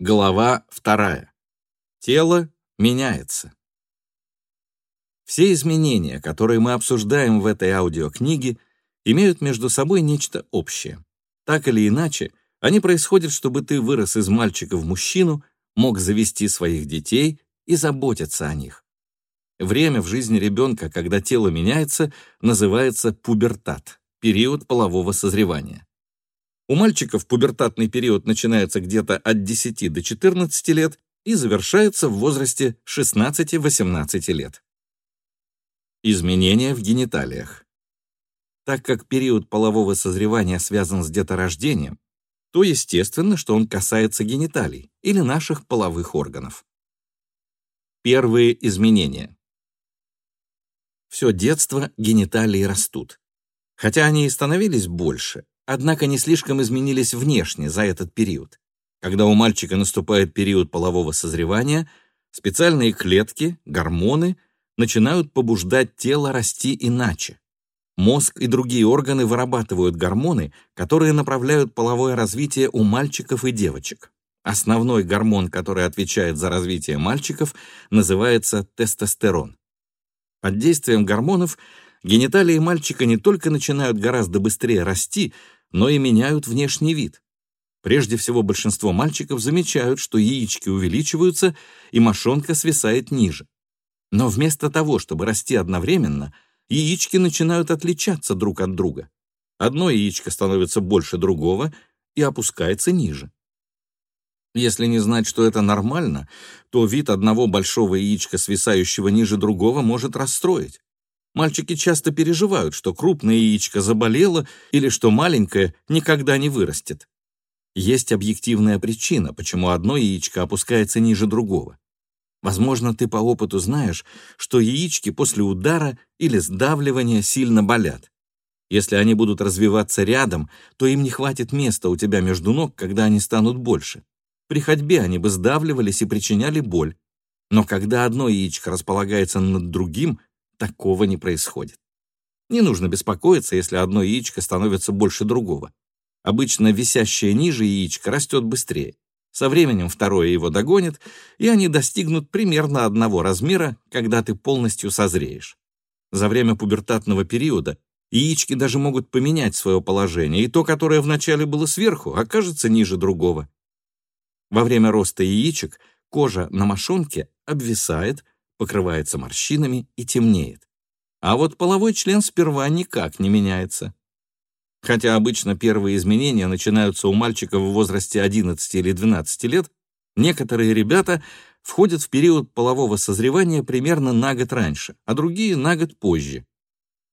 Глава вторая. Тело меняется. Все изменения, которые мы обсуждаем в этой аудиокниге, имеют между собой нечто общее. Так или иначе, они происходят, чтобы ты вырос из мальчика в мужчину, мог завести своих детей и заботиться о них. Время в жизни ребенка, когда тело меняется, называется пубертат, период полового созревания. У мальчиков пубертатный период начинается где-то от 10 до 14 лет и завершается в возрасте 16-18 лет. Изменения в гениталиях. Так как период полового созревания связан с деторождением, то естественно, что он касается гениталий или наших половых органов. Первые изменения. Все детство гениталии растут. Хотя они и становились больше, однако не слишком изменились внешне за этот период. Когда у мальчика наступает период полового созревания, специальные клетки, гормоны начинают побуждать тело расти иначе. Мозг и другие органы вырабатывают гормоны, которые направляют половое развитие у мальчиков и девочек. Основной гормон, который отвечает за развитие мальчиков, называется тестостерон. Под действием гормонов гениталии мальчика не только начинают гораздо быстрее расти, но и меняют внешний вид. Прежде всего, большинство мальчиков замечают, что яички увеличиваются и мошонка свисает ниже. Но вместо того, чтобы расти одновременно, яички начинают отличаться друг от друга. Одно яичко становится больше другого и опускается ниже. Если не знать, что это нормально, то вид одного большого яичка, свисающего ниже другого, может расстроить. Мальчики часто переживают, что крупное яичко заболело или что маленькое никогда не вырастет. Есть объективная причина, почему одно яичко опускается ниже другого. Возможно, ты по опыту знаешь, что яички после удара или сдавливания сильно болят. Если они будут развиваться рядом, то им не хватит места у тебя между ног, когда они станут больше. При ходьбе они бы сдавливались и причиняли боль. Но когда одно яичко располагается над другим, такого не происходит. Не нужно беспокоиться, если одно яичко становится больше другого. Обычно висящее ниже яичко растет быстрее. Со временем второе его догонит, и они достигнут примерно одного размера, когда ты полностью созреешь. За время пубертатного периода яички даже могут поменять свое положение, и то, которое вначале было сверху, окажется ниже другого. Во время роста яичек кожа на мошонке обвисает, покрывается морщинами и темнеет. А вот половой член сперва никак не меняется. Хотя обычно первые изменения начинаются у мальчиков в возрасте 11 или 12 лет, некоторые ребята входят в период полового созревания примерно на год раньше, а другие — на год позже.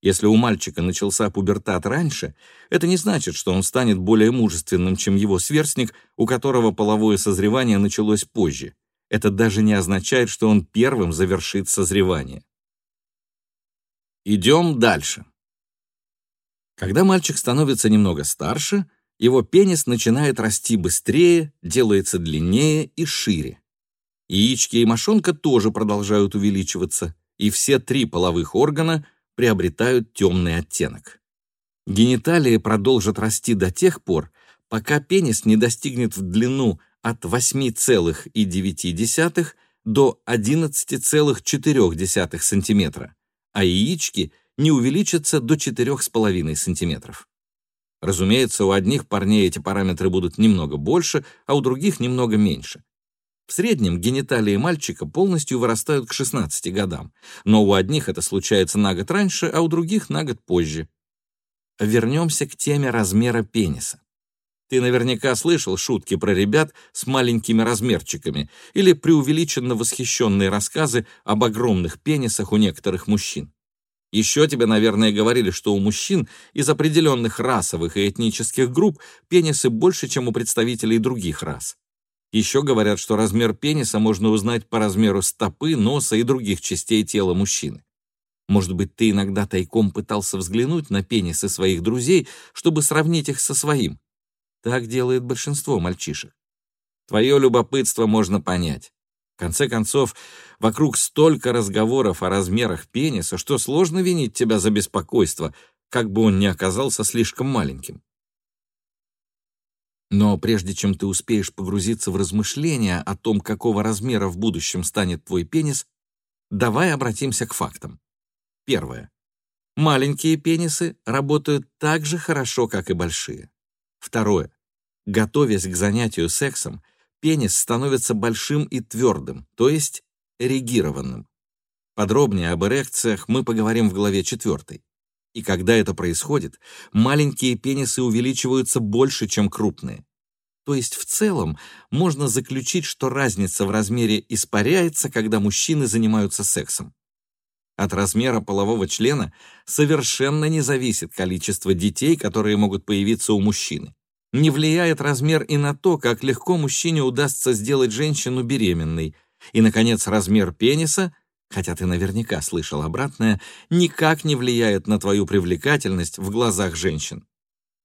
Если у мальчика начался пубертат раньше, это не значит, что он станет более мужественным, чем его сверстник, у которого половое созревание началось позже это даже не означает, что он первым завершит созревание. Идем дальше. Когда мальчик становится немного старше, его пенис начинает расти быстрее, делается длиннее и шире. Яички и мошонка тоже продолжают увеличиваться, и все три половых органа приобретают темный оттенок. Гениталии продолжат расти до тех пор, пока пенис не достигнет в длину от 8,9 до 11,4 см, а яички не увеличатся до 4,5 см. Разумеется, у одних парней эти параметры будут немного больше, а у других немного меньше. В среднем гениталии мальчика полностью вырастают к 16 годам, но у одних это случается на год раньше, а у других на год позже. Вернемся к теме размера пениса. Ты наверняка слышал шутки про ребят с маленькими размерчиками или преувеличенно восхищенные рассказы об огромных пенисах у некоторых мужчин. Еще тебе, наверное, говорили, что у мужчин из определенных расовых и этнических групп пенисы больше, чем у представителей других рас. Еще говорят, что размер пениса можно узнать по размеру стопы, носа и других частей тела мужчины. Может быть, ты иногда тайком пытался взглянуть на пенисы своих друзей, чтобы сравнить их со своим. Так делает большинство мальчишек. Твое любопытство можно понять. В конце концов, вокруг столько разговоров о размерах пениса, что сложно винить тебя за беспокойство, как бы он ни оказался слишком маленьким. Но прежде чем ты успеешь погрузиться в размышления о том, какого размера в будущем станет твой пенис, давай обратимся к фактам. Первое. Маленькие пенисы работают так же хорошо, как и большие. Второе. Готовясь к занятию сексом, пенис становится большим и твердым, то есть эрегированным. Подробнее об эрекциях мы поговорим в главе 4. И когда это происходит, маленькие пенисы увеличиваются больше, чем крупные. То есть в целом можно заключить, что разница в размере испаряется, когда мужчины занимаются сексом. От размера полового члена совершенно не зависит количество детей, которые могут появиться у мужчины. Не влияет размер и на то, как легко мужчине удастся сделать женщину беременной. И, наконец, размер пениса хотя ты наверняка слышал обратное, никак не влияет на твою привлекательность в глазах женщин.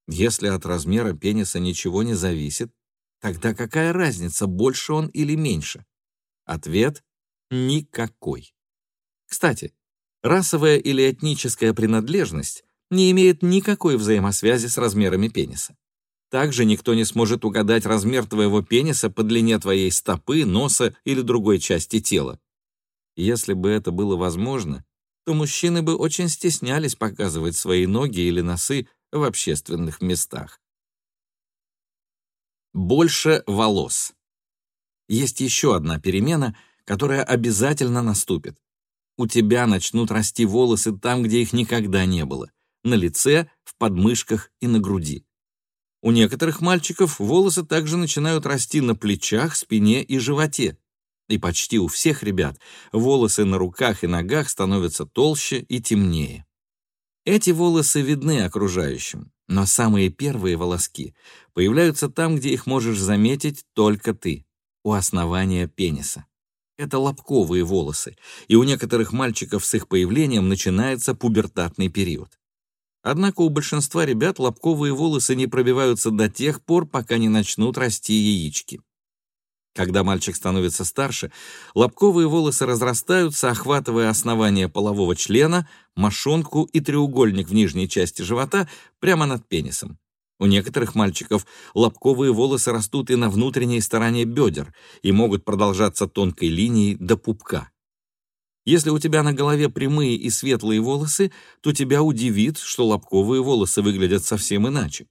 Если от размера пениса ничего не зависит, тогда какая разница, больше он или меньше? Ответ — никакой. Кстати, расовая или этническая принадлежность не имеет никакой взаимосвязи с размерами пениса. Также никто не сможет угадать размер твоего пениса по длине твоей стопы, носа или другой части тела. Если бы это было возможно, то мужчины бы очень стеснялись показывать свои ноги или носы в общественных местах. Больше волос. Есть еще одна перемена, которая обязательно наступит. У тебя начнут расти волосы там, где их никогда не было. На лице, в подмышках и на груди. У некоторых мальчиков волосы также начинают расти на плечах, спине и животе. И почти у всех ребят волосы на руках и ногах становятся толще и темнее. Эти волосы видны окружающим, но самые первые волоски появляются там, где их можешь заметить только ты, у основания пениса. Это лобковые волосы, и у некоторых мальчиков с их появлением начинается пубертатный период. Однако у большинства ребят лобковые волосы не пробиваются до тех пор, пока не начнут расти яички. Когда мальчик становится старше, лобковые волосы разрастаются, охватывая основание полового члена, мошонку и треугольник в нижней части живота прямо над пенисом. У некоторых мальчиков лобковые волосы растут и на внутренней стороне бедер и могут продолжаться тонкой линией до пупка. Если у тебя на голове прямые и светлые волосы, то тебя удивит, что лобковые волосы выглядят совсем иначе.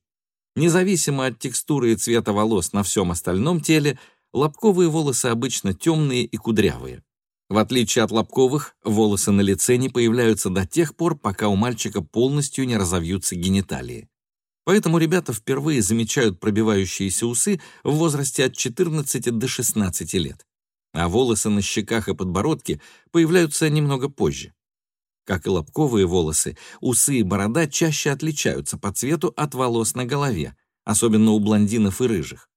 Независимо от текстуры и цвета волос на всем остальном теле, Лобковые волосы обычно темные и кудрявые. В отличие от лобковых, волосы на лице не появляются до тех пор, пока у мальчика полностью не разовьются гениталии. Поэтому ребята впервые замечают пробивающиеся усы в возрасте от 14 до 16 лет. А волосы на щеках и подбородке появляются немного позже. Как и лобковые волосы, усы и борода чаще отличаются по цвету от волос на голове, особенно у блондинов и рыжих.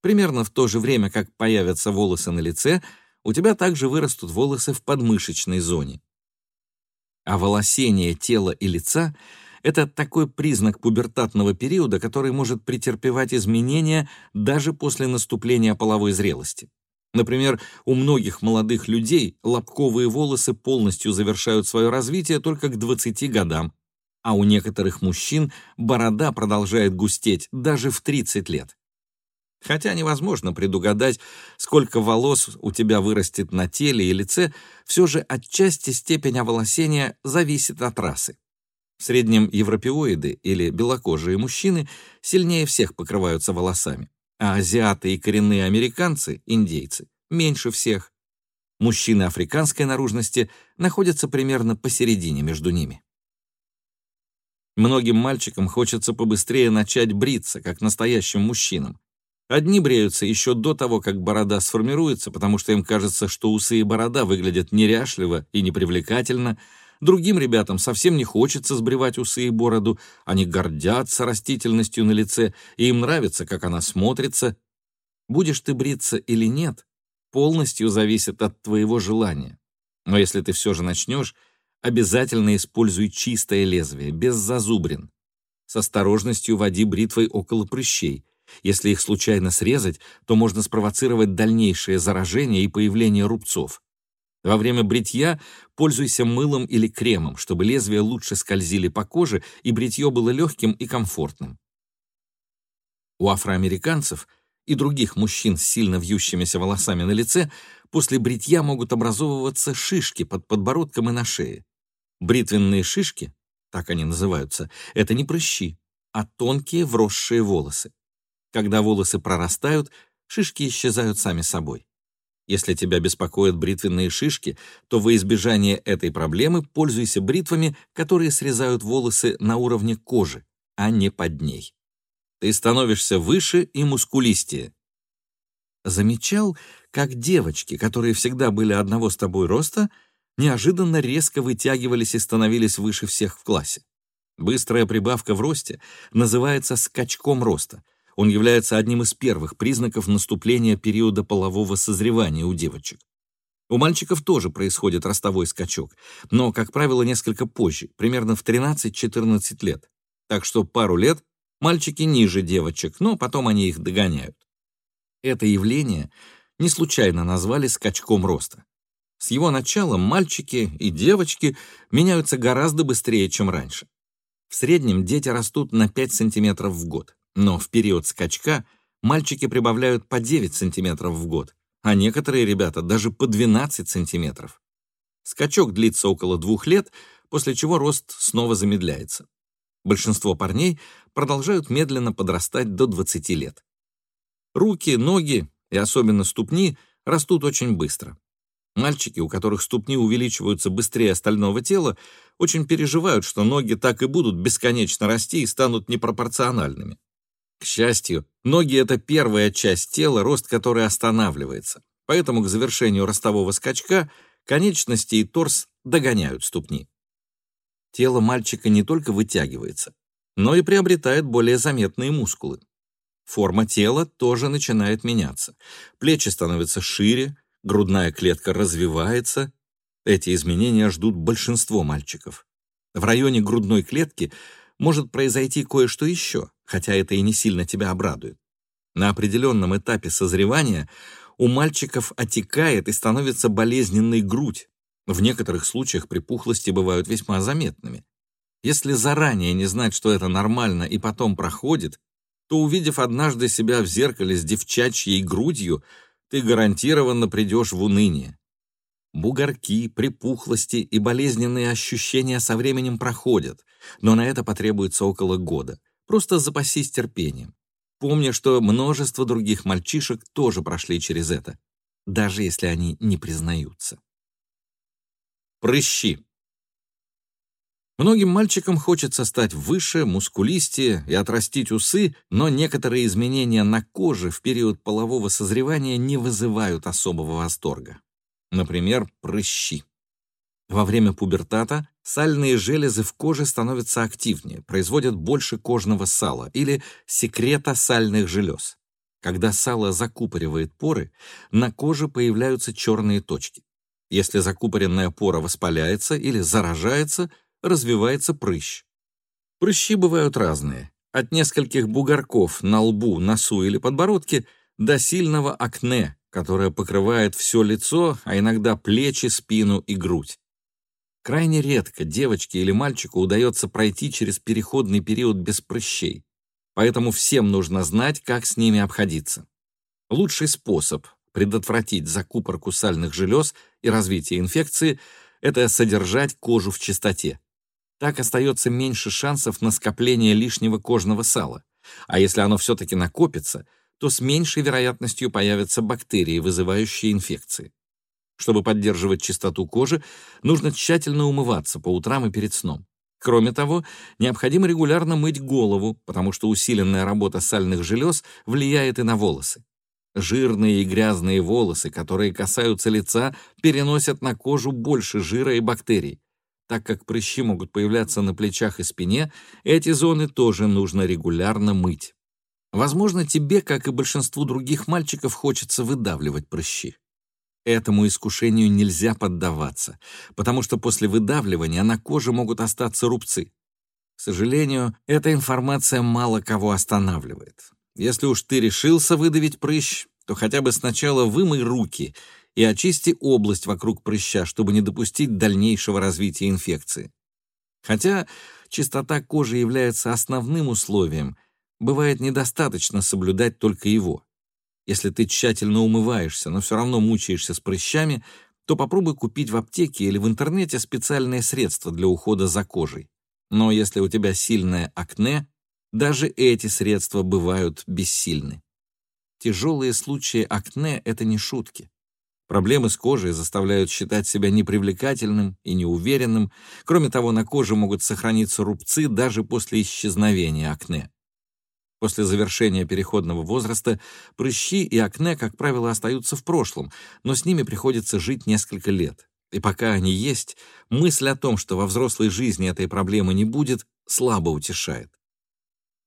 Примерно в то же время, как появятся волосы на лице, у тебя также вырастут волосы в подмышечной зоне. А волосение тела и лица — это такой признак пубертатного периода, который может претерпевать изменения даже после наступления половой зрелости. Например, у многих молодых людей лобковые волосы полностью завершают свое развитие только к 20 годам, а у некоторых мужчин борода продолжает густеть даже в 30 лет. Хотя невозможно предугадать, сколько волос у тебя вырастет на теле и лице, все же отчасти степень оволосения зависит от расы. В среднем европеоиды или белокожие мужчины сильнее всех покрываются волосами, а азиаты и коренные американцы, индейцы, меньше всех. Мужчины африканской наружности находятся примерно посередине между ними. Многим мальчикам хочется побыстрее начать бриться, как настоящим мужчинам. Одни бреются еще до того, как борода сформируется, потому что им кажется, что усы и борода выглядят неряшливо и непривлекательно. Другим ребятам совсем не хочется сбривать усы и бороду, они гордятся растительностью на лице, и им нравится, как она смотрится. Будешь ты бриться или нет, полностью зависит от твоего желания. Но если ты все же начнешь, обязательно используй чистое лезвие, без зазубрин. С осторожностью води бритвой около прыщей — если их случайно срезать, то можно спровоцировать дальнейшее заражение и появление рубцов. Во время бритья пользуйся мылом или кремом, чтобы лезвия лучше скользили по коже и бритье было легким и комфортным. У афроамериканцев и других мужчин с сильно вьющимися волосами на лице после бритья могут образовываться шишки под подбородком и на шее. Бритвенные шишки, так они называются, это не прыщи, а тонкие вросшие волосы. Когда волосы прорастают, шишки исчезают сами собой. Если тебя беспокоят бритвенные шишки, то во избежание этой проблемы пользуйся бритвами, которые срезают волосы на уровне кожи, а не под ней. Ты становишься выше и мускулистее. Замечал, как девочки, которые всегда были одного с тобой роста, неожиданно резко вытягивались и становились выше всех в классе. Быстрая прибавка в росте называется скачком роста — он является одним из первых признаков наступления периода полового созревания у девочек. У мальчиков тоже происходит ростовой скачок, но, как правило, несколько позже, примерно в 13-14 лет. Так что пару лет мальчики ниже девочек, но потом они их догоняют. Это явление не случайно назвали скачком роста. С его началом мальчики и девочки меняются гораздо быстрее, чем раньше. В среднем дети растут на 5 сантиметров в год. Но в период скачка мальчики прибавляют по 9 сантиметров в год, а некоторые ребята даже по 12 сантиметров. Скачок длится около двух лет, после чего рост снова замедляется. Большинство парней продолжают медленно подрастать до 20 лет. Руки, ноги и особенно ступни растут очень быстро. Мальчики, у которых ступни увеличиваются быстрее остального тела, очень переживают, что ноги так и будут бесконечно расти и станут непропорциональными. К счастью, ноги — это первая часть тела, рост которой останавливается. Поэтому к завершению ростового скачка конечности и торс догоняют ступни. Тело мальчика не только вытягивается, но и приобретает более заметные мускулы. Форма тела тоже начинает меняться. Плечи становятся шире, грудная клетка развивается. Эти изменения ждут большинство мальчиков. В районе грудной клетки может произойти кое-что еще хотя это и не сильно тебя обрадует. На определенном этапе созревания у мальчиков отекает и становится болезненной грудь. В некоторых случаях припухлости бывают весьма заметными. Если заранее не знать, что это нормально и потом проходит, то, увидев однажды себя в зеркале с девчачьей грудью, ты гарантированно придешь в уныние. Бугорки, припухлости и болезненные ощущения со временем проходят, но на это потребуется около года. Просто запасись терпением. Помни, что множество других мальчишек тоже прошли через это, даже если они не признаются. Прыщи. Многим мальчикам хочется стать выше, мускулистее и отрастить усы, но некоторые изменения на коже в период полового созревания не вызывают особого восторга. Например, прыщи. Во время пубертата сальные железы в коже становятся активнее, производят больше кожного сала или секрета сальных желез. Когда сало закупоривает поры, на коже появляются черные точки. Если закупоренная пора воспаляется или заражается, развивается прыщ. Прыщи бывают разные, от нескольких бугорков на лбу, носу или подбородке до сильного акне, которое покрывает все лицо, а иногда плечи, спину и грудь. Крайне редко девочке или мальчику удается пройти через переходный период без прыщей, поэтому всем нужно знать, как с ними обходиться. Лучший способ предотвратить закупорку сальных желез и развитие инфекции – это содержать кожу в чистоте. Так остается меньше шансов на скопление лишнего кожного сала, а если оно все-таки накопится, то с меньшей вероятностью появятся бактерии, вызывающие инфекции. Чтобы поддерживать чистоту кожи, нужно тщательно умываться по утрам и перед сном. Кроме того, необходимо регулярно мыть голову, потому что усиленная работа сальных желез влияет и на волосы. Жирные и грязные волосы, которые касаются лица, переносят на кожу больше жира и бактерий. Так как прыщи могут появляться на плечах и спине, эти зоны тоже нужно регулярно мыть. Возможно, тебе, как и большинству других мальчиков, хочется выдавливать прыщи. Этому искушению нельзя поддаваться, потому что после выдавливания на коже могут остаться рубцы. К сожалению, эта информация мало кого останавливает. Если уж ты решился выдавить прыщ, то хотя бы сначала вымой руки и очисти область вокруг прыща, чтобы не допустить дальнейшего развития инфекции. Хотя чистота кожи является основным условием, бывает недостаточно соблюдать только его. Если ты тщательно умываешься, но все равно мучаешься с прыщами, то попробуй купить в аптеке или в интернете специальные средства для ухода за кожей. Но если у тебя сильное акне, даже эти средства бывают бессильны. Тяжелые случаи акне — это не шутки. Проблемы с кожей заставляют считать себя непривлекательным и неуверенным. Кроме того, на коже могут сохраниться рубцы даже после исчезновения акне. После завершения переходного возраста прыщи и акне, как правило, остаются в прошлом, но с ними приходится жить несколько лет. И пока они есть, мысль о том, что во взрослой жизни этой проблемы не будет, слабо утешает.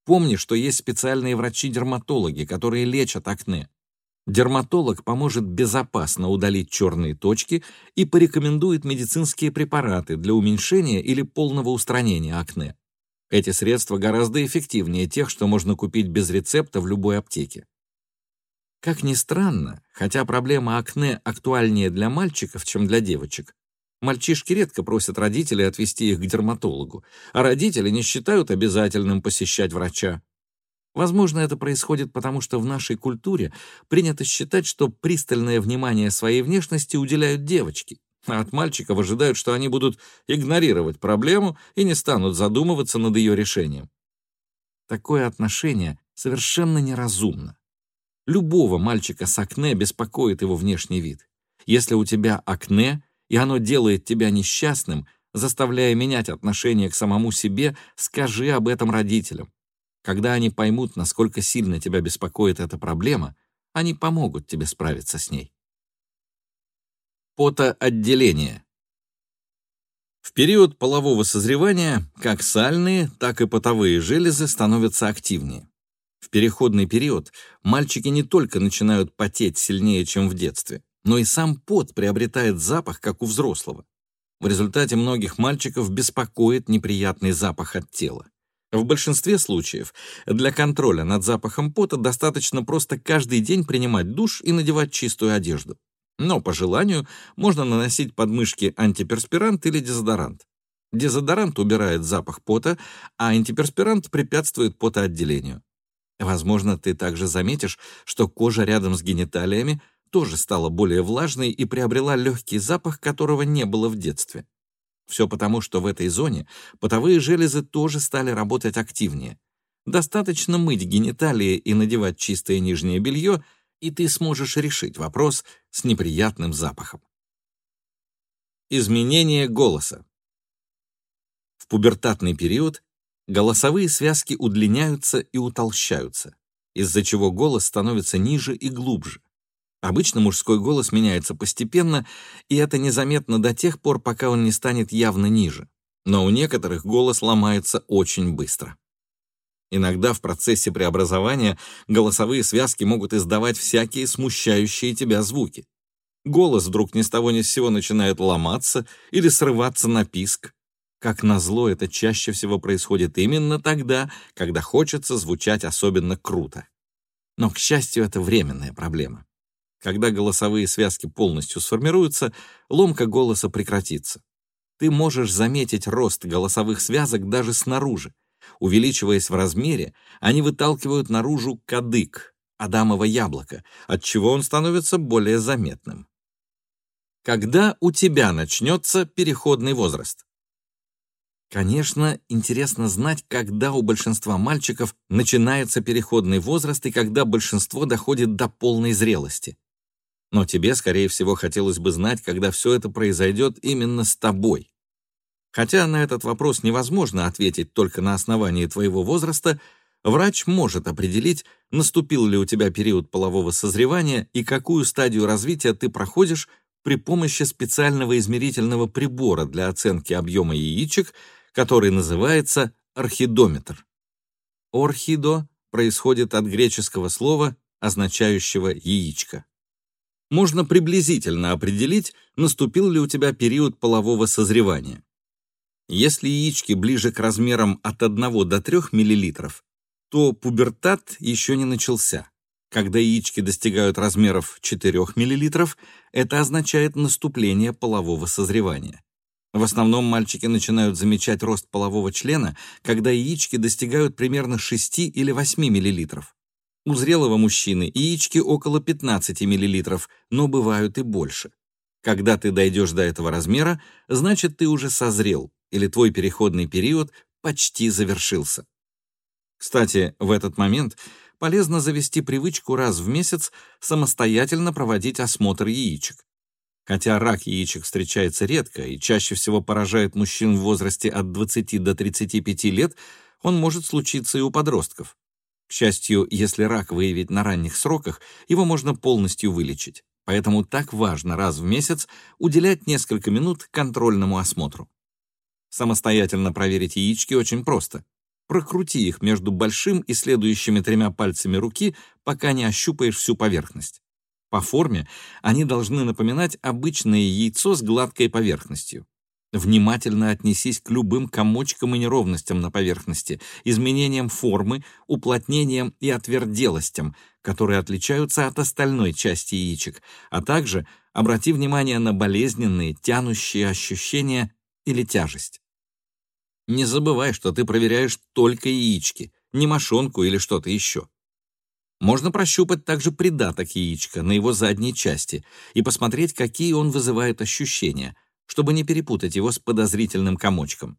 Помни, что есть специальные врачи-дерматологи, которые лечат акне. Дерматолог поможет безопасно удалить черные точки и порекомендует медицинские препараты для уменьшения или полного устранения акне. Эти средства гораздо эффективнее тех, что можно купить без рецепта в любой аптеке. Как ни странно, хотя проблема акне актуальнее для мальчиков, чем для девочек, мальчишки редко просят родителей отвезти их к дерматологу, а родители не считают обязательным посещать врача. Возможно, это происходит потому, что в нашей культуре принято считать, что пристальное внимание своей внешности уделяют девочки, а от мальчиков ожидают, что они будут игнорировать проблему и не станут задумываться над ее решением. Такое отношение совершенно неразумно. Любого мальчика с акне беспокоит его внешний вид. Если у тебя акне, и оно делает тебя несчастным, заставляя менять отношение к самому себе, скажи об этом родителям. Когда они поймут, насколько сильно тебя беспокоит эта проблема, они помогут тебе справиться с ней. Потоотделение. В период полового созревания как сальные, так и потовые железы становятся активнее. В переходный период мальчики не только начинают потеть сильнее, чем в детстве, но и сам пот приобретает запах, как у взрослого. В результате многих мальчиков беспокоит неприятный запах от тела. В большинстве случаев для контроля над запахом пота достаточно просто каждый день принимать душ и надевать чистую одежду. Но по желанию можно наносить подмышки антиперспирант или дезодорант. Дезодорант убирает запах пота, а антиперспирант препятствует потоотделению. Возможно, ты также заметишь, что кожа рядом с гениталиями тоже стала более влажной и приобрела легкий запах, которого не было в детстве. Все потому, что в этой зоне потовые железы тоже стали работать активнее. Достаточно мыть гениталии и надевать чистое нижнее белье — и ты сможешь решить вопрос с неприятным запахом. Изменение голоса. В пубертатный период голосовые связки удлиняются и утолщаются, из-за чего голос становится ниже и глубже. Обычно мужской голос меняется постепенно, и это незаметно до тех пор, пока он не станет явно ниже. Но у некоторых голос ломается очень быстро. Иногда в процессе преобразования голосовые связки могут издавать всякие смущающие тебя звуки. Голос вдруг ни с того ни с сего начинает ломаться или срываться на писк. Как назло, это чаще всего происходит именно тогда, когда хочется звучать особенно круто. Но, к счастью, это временная проблема. Когда голосовые связки полностью сформируются, ломка голоса прекратится. Ты можешь заметить рост голосовых связок даже снаружи, Увеличиваясь в размере, они выталкивают наружу кадык, адамово яблоко, отчего он становится более заметным. Когда у тебя начнется переходный возраст? Конечно, интересно знать, когда у большинства мальчиков начинается переходный возраст и когда большинство доходит до полной зрелости. Но тебе, скорее всего, хотелось бы знать, когда все это произойдет именно с тобой. Хотя на этот вопрос невозможно ответить только на основании твоего возраста, врач может определить, наступил ли у тебя период полового созревания и какую стадию развития ты проходишь при помощи специального измерительного прибора для оценки объема яичек, который называется орхидометр. Орхидо происходит от греческого слова, означающего яичко. Можно приблизительно определить, наступил ли у тебя период полового созревания. Если яички ближе к размерам от 1 до 3 мл, то пубертат еще не начался. Когда яички достигают размеров 4 мл, это означает наступление полового созревания. В основном мальчики начинают замечать рост полового члена, когда яички достигают примерно 6 или 8 мл. У зрелого мужчины яички около 15 мл, но бывают и больше. Когда ты дойдешь до этого размера, значит, ты уже созрел, или твой переходный период почти завершился. Кстати, в этот момент полезно завести привычку раз в месяц самостоятельно проводить осмотр яичек. Хотя рак яичек встречается редко и чаще всего поражает мужчин в возрасте от 20 до 35 лет, он может случиться и у подростков. К счастью, если рак выявить на ранних сроках, его можно полностью вылечить. Поэтому так важно раз в месяц уделять несколько минут контрольному осмотру. Самостоятельно проверить яички очень просто. Прокрути их между большим и следующими тремя пальцами руки, пока не ощупаешь всю поверхность. По форме они должны напоминать обычное яйцо с гладкой поверхностью. Внимательно отнесись к любым комочкам и неровностям на поверхности, изменениям формы, уплотнениям и отверделостям, которые отличаются от остальной части яичек, а также обрати внимание на болезненные, тянущие ощущения или тяжесть. Не забывай, что ты проверяешь только яички, не мошонку или что-то еще. Можно прощупать также придаток яичка на его задней части и посмотреть, какие он вызывает ощущения, чтобы не перепутать его с подозрительным комочком.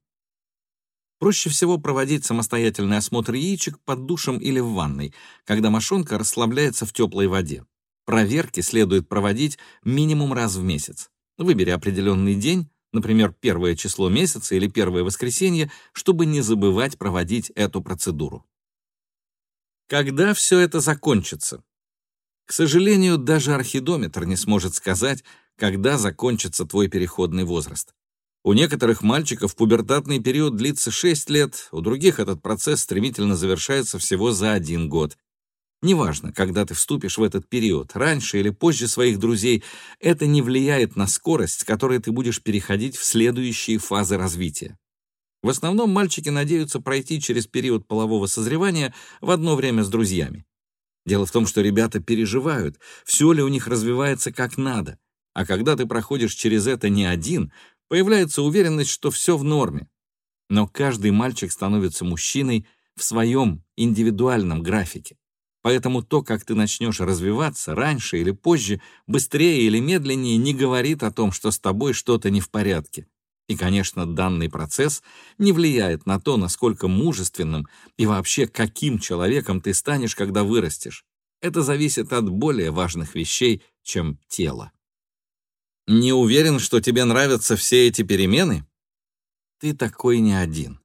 Проще всего проводить самостоятельный осмотр яичек под душем или в ванной, когда мошонка расслабляется в теплой воде. Проверки следует проводить минимум раз в месяц. Выбери определенный день, например, первое число месяца или первое воскресенье, чтобы не забывать проводить эту процедуру. Когда все это закончится? К сожалению, даже архидометр не сможет сказать, когда закончится твой переходный возраст. У некоторых мальчиков пубертатный период длится 6 лет, у других этот процесс стремительно завершается всего за один год. Неважно, когда ты вступишь в этот период, раньше или позже своих друзей, это не влияет на скорость, с которой ты будешь переходить в следующие фазы развития. В основном мальчики надеются пройти через период полового созревания в одно время с друзьями. Дело в том, что ребята переживают, все ли у них развивается как надо. А когда ты проходишь через это не один, появляется уверенность, что все в норме. Но каждый мальчик становится мужчиной в своем индивидуальном графике. Поэтому то, как ты начнешь развиваться раньше или позже, быстрее или медленнее, не говорит о том, что с тобой что-то не в порядке. И, конечно, данный процесс не влияет на то, насколько мужественным и вообще каким человеком ты станешь, когда вырастешь. Это зависит от более важных вещей, чем тело. Не уверен, что тебе нравятся все эти перемены? Ты такой не один.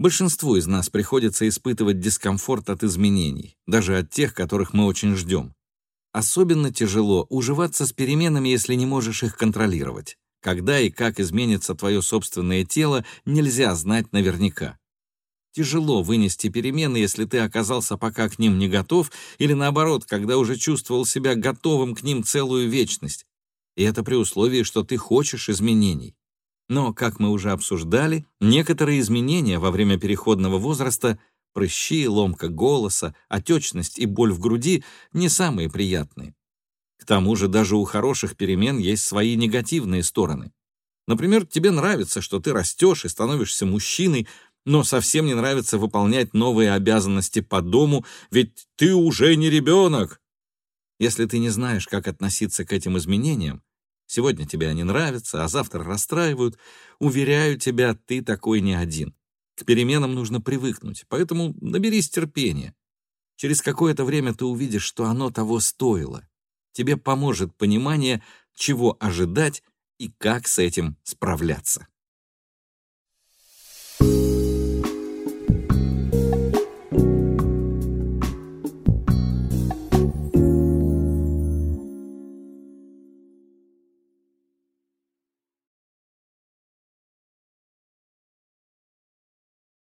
Большинству из нас приходится испытывать дискомфорт от изменений, даже от тех, которых мы очень ждем. Особенно тяжело уживаться с переменами, если не можешь их контролировать. Когда и как изменится твое собственное тело, нельзя знать наверняка. Тяжело вынести перемены, если ты оказался пока к ним не готов, или наоборот, когда уже чувствовал себя готовым к ним целую вечность. И это при условии, что ты хочешь изменений. Но, как мы уже обсуждали, некоторые изменения во время переходного возраста прыщи, ломка голоса, отечность и боль в груди не самые приятные. К тому же даже у хороших перемен есть свои негативные стороны. Например, тебе нравится, что ты растешь и становишься мужчиной, но совсем не нравится выполнять новые обязанности по дому, ведь ты уже не ребенок. Если ты не знаешь, как относиться к этим изменениям, сегодня тебе они нравятся, а завтра расстраивают, уверяю тебя, ты такой не один. К переменам нужно привыкнуть, поэтому наберись терпения. Через какое-то время ты увидишь, что оно того стоило тебе поможет понимание, чего ожидать и как с этим справляться.